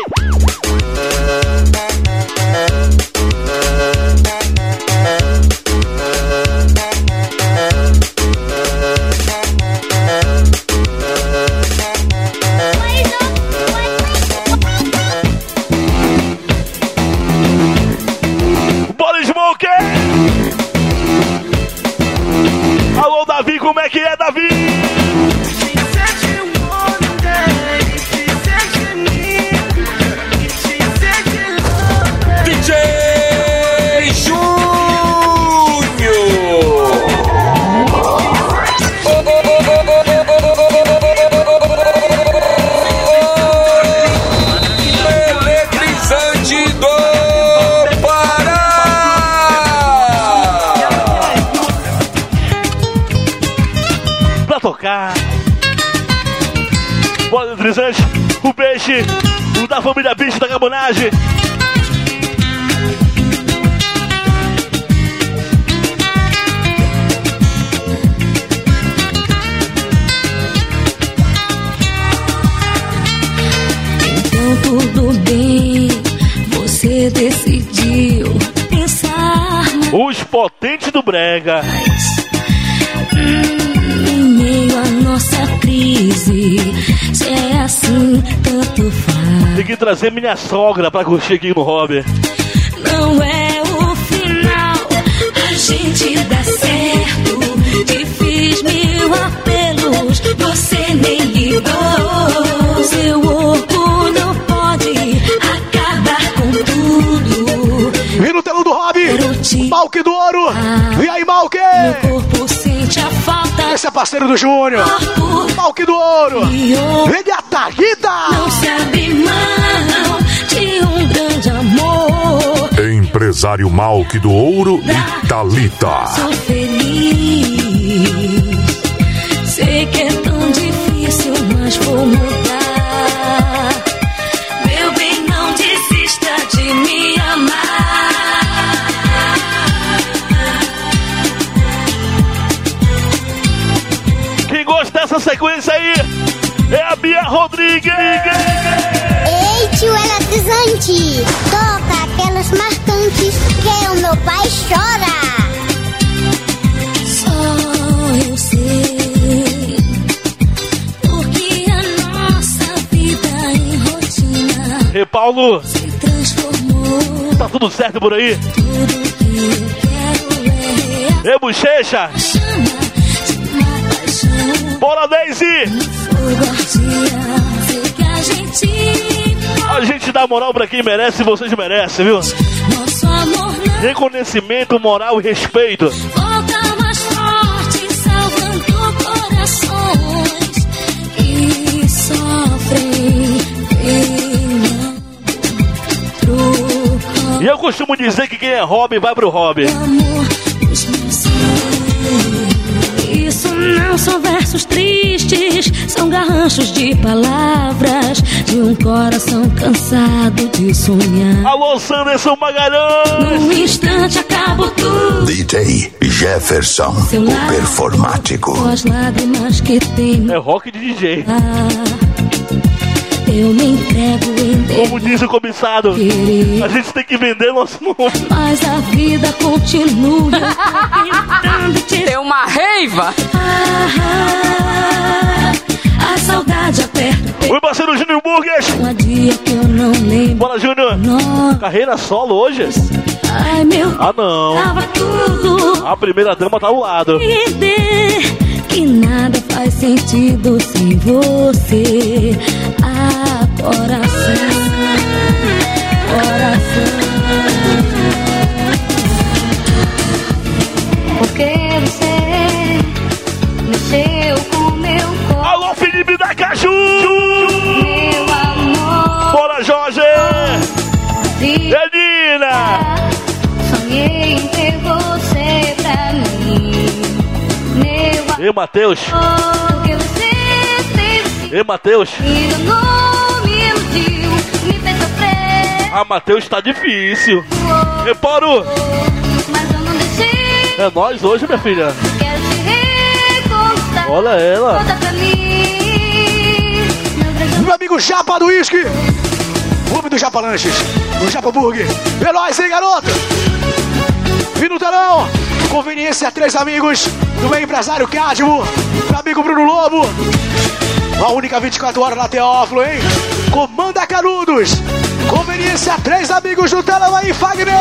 Trazer minha sogra pra curtir aqui no hobby. Não é o final, a gente dá parceiro do Júnior. Malque do Ouro. Ele é a Thalita. Não se abre mão de um grande amor. Empresário Malque do Ouro e Talita. Sou feliz. Sei que é tão difícil, mas vou mudar. Dessa sequência aí é a Bia Rodrigues. Ei, tio eletrizante, toca aquelas marcantes que o meu pai chora. Só eu sei. Porque a nossa vida em rotina E Paulo, se transformou. tá tudo certo por aí? Tudo que eu quero é E Bochecha, uma paixão. Bora Daisy! A gente dá moral pra quem merece e vocês merecem, viu? Reconhecimento, moral e respeito. E eu costumo dizer que quem é hobby vai pro hobby. São versos tristes, são garranchos de palavras de um coração cansado de sonhar. Alô, Sanderson Magalhães! Num instante acabo tudo. DJ Jefferson, Seu o lado, performático. Com as lágrimas que tem. É rock de DJ. Eu me entrego em Como diz o querer. a gente tem que vender nosso nome. Mas a vida continua tentando te Tem uma reiva. Ah, a saudade aperta o Oi, parceiro Júnior Burgers! Um dia que eu não lembro. Bora, Júnior! Carreira solo hoje? Ai, meu. Ah, não. Tava tudo. A primeira dama tá ao lado. Entender que nada faz sentido sem você. Ah, coração. Coração. Ei, Matheus! Ei, Matheus! Ah, Matheus tá difícil. Reparo! É nós hoje, minha filha. Olha ela. Conta pra mim. Meu amigo Japa do Whisky. Clube do Japa Lanches. Do Japa Burger. Veloz, hein, garoto? Vino Telão. Conveniência, três amigos. Do meu empresário Cadmo. Meu amigo Bruno Lobo. A única 24 horas na Teófilo, hein? Comanda Canudos. Conveniência, três amigos do Telão aí, Fagner.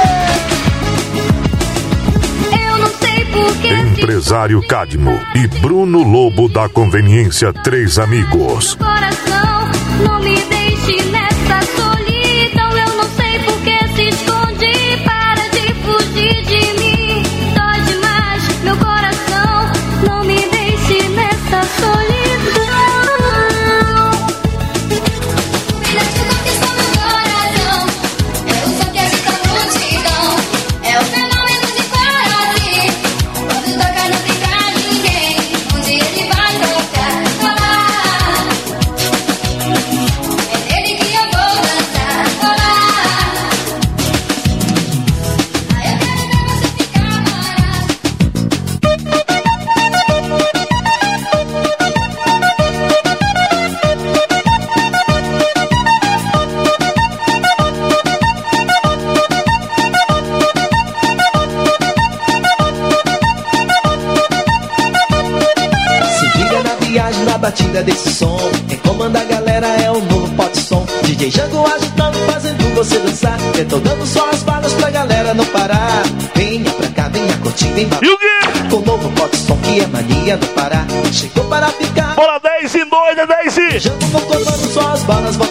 Eu não sei porquê. Empresário Cadmo e Bruno Lobo da Conveniência Três Amigos. Coração, não me batida desse som. Quem comanda a galera é o novo pop som. DJ Jango agitando, fazendo você dançar. Eu tô dando só as balas pra galera não parar. Venha pra cá, venha curtir, vem babar. Com o novo pop som que é mania não parar. Chegou para ficar. Bora 10 e 2, é 10 e. Jango vou comando, só as balas vou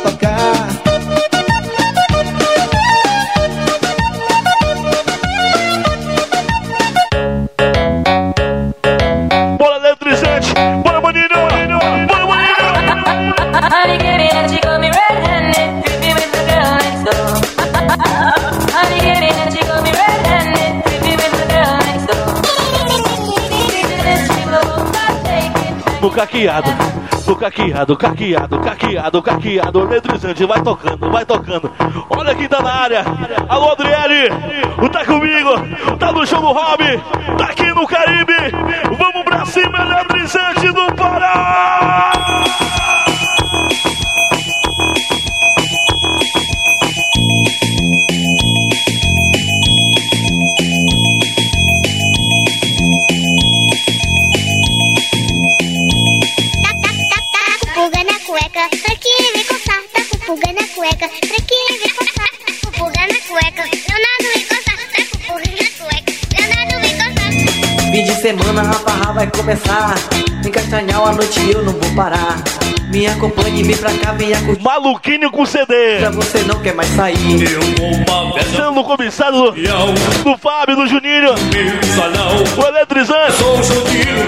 caqueado, no caqueado, caqueado, caqueado, caqueado, eletrizante, vai tocando, vai tocando. Olha quem tá na área. Alô, Adriele, tá comigo, tá no show do Hobby, tá aqui no Caribe. Vamos pra cima, eletrizante do Pará! Semana a farra vai começar. Em Castanhal à noite eu não vou parar. Me acompanhe, vem pra cá, venha curtir. Maluquinho com CD. Já você não quer mais sair. Sendo comissário do, do Fábio, do Juninho. O eletrizante. Sou o Juninho.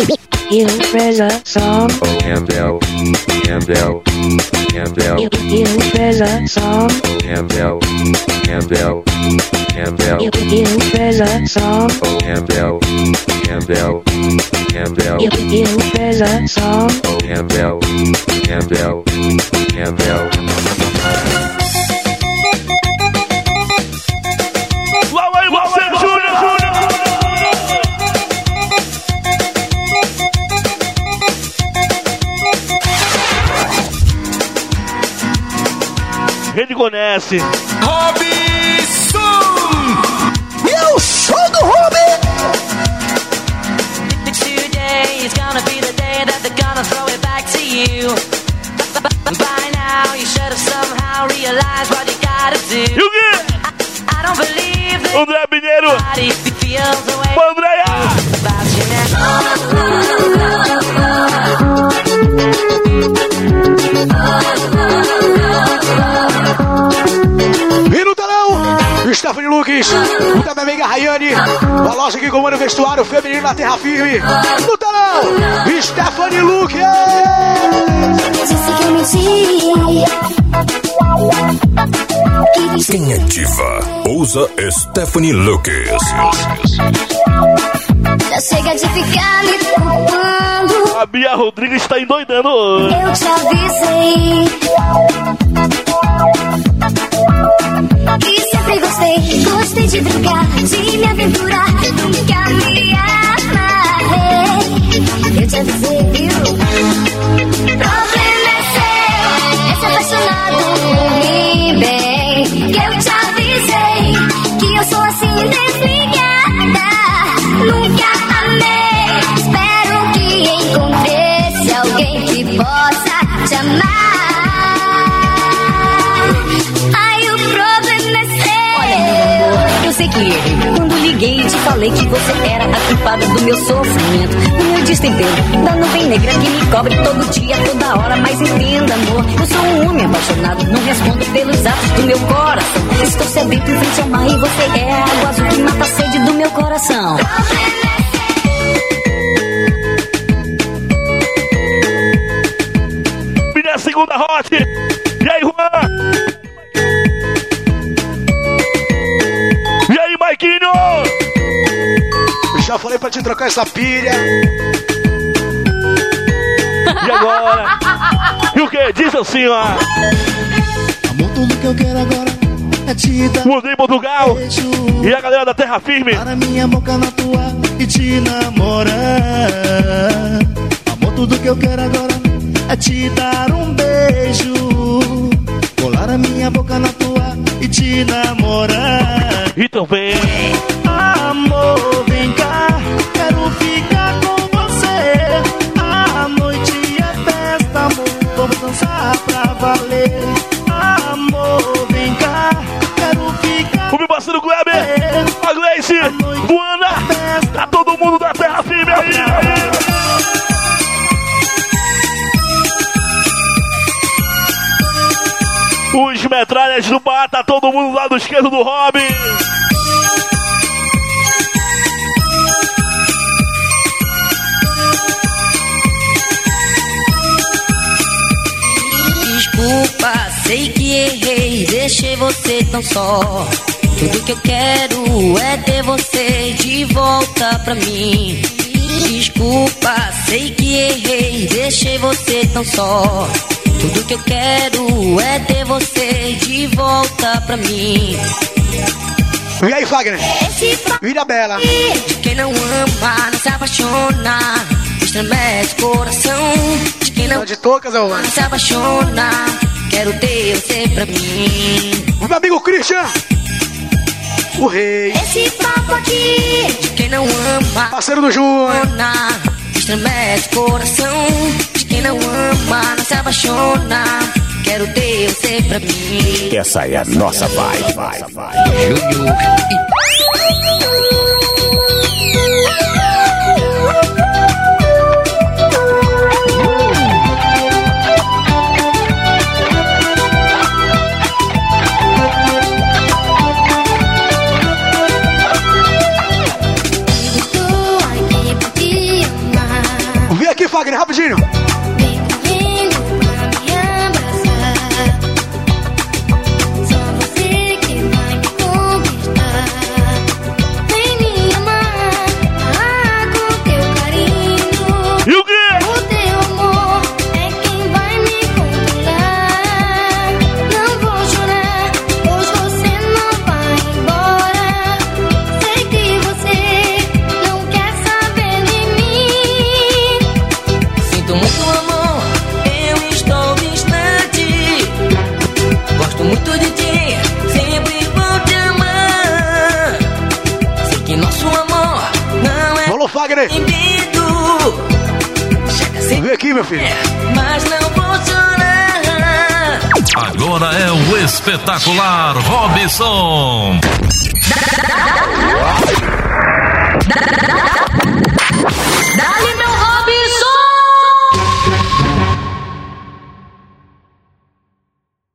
You impreza song. Oh, Campbell, Campbell, Campbell. Impreza song. Oh, Campbell, Campbell, Campbell. Impreza song. Oh, Campbell, Campbell, Campbell. Impreza song. Oh, Campbell, Campbell, Campbell. Conhece. Robson! E o show do Ruby! Today is gonna be the day that they're gonna throw it back to you. By now, you should have somehow realized what you gotta do. E o quê? I don't believe that André Mineiro. Andréia. Stephanie Lucas, da minha amiga Rayane, a loja que comanda o vestuário feminino na Terra Firme. No telão, Stephanie Lucas! Quem é diva? Ousa Stephanie Lucas. Já chega de ficar me culpando. A Bia Rodrigues está endoidando hoje. Eu te avisei. sempre gostei. Gostei de brincar, de me aventurar. Nunca me amarrei. Eu te avisei, viu? Problema é seu. É se apaixonado por mim, bem. Eu te avisei que eu sou assim desligada. Nunca amei. Espero que encontre alguém que possa te amar. Quando liguei e te falei que você era a culpada do meu sofrimento. Do meu destempero, da nuvem negra que me cobre todo dia, toda hora. Mas entenda, amor, eu sou um homem apaixonado. Não respondo pelos atos do meu coração. Estou sedento em frente ao mar e você é a água azul que mata a sede do meu coração. Minha segunda hot. Pra te trocar essa pilha. E agora? E o que? Diz assim, ó. Amor, tudo que eu quero agora é te dar. Mudei Portugal. E a galera da Terra Firme. Para minha boca na tua e te namorar. Amor, tudo que eu quero agora é te dar um beijo. Colar a minha boca na tua e te namorar. Então vem. Amor, vem cá, quero ficar O meu parceiro Kleber, a Gleice, Luana, tá todo mundo da Terra Firme aí. Os metralhas do bar, tá todo mundo lá do esquerdo do Robin. Desculpa, sei que errei, deixei você tão só. Tudo que eu quero é ter você de volta pra mim. Desculpa, sei que errei, deixei você tão só. Tudo que eu quero é ter você de volta pra mim. E aí, Fagner? Vira Bela. De quem não ama, não se apaixona. Estremece o coração. Não de tocas, não se apaixona. Quero ter você pra mim. O meu amigo Christian. O rei. Esse papo aqui. De quem não ama. Parceiro do Júnior. Estremece o coração. De quem não ama, não se apaixona. Quero ter você pra mim. Essa é a nossa vibe. Vai, vai. Júnior Estou aqui, meu filho. mas não vou chorar. Agora é o espetacular Robson.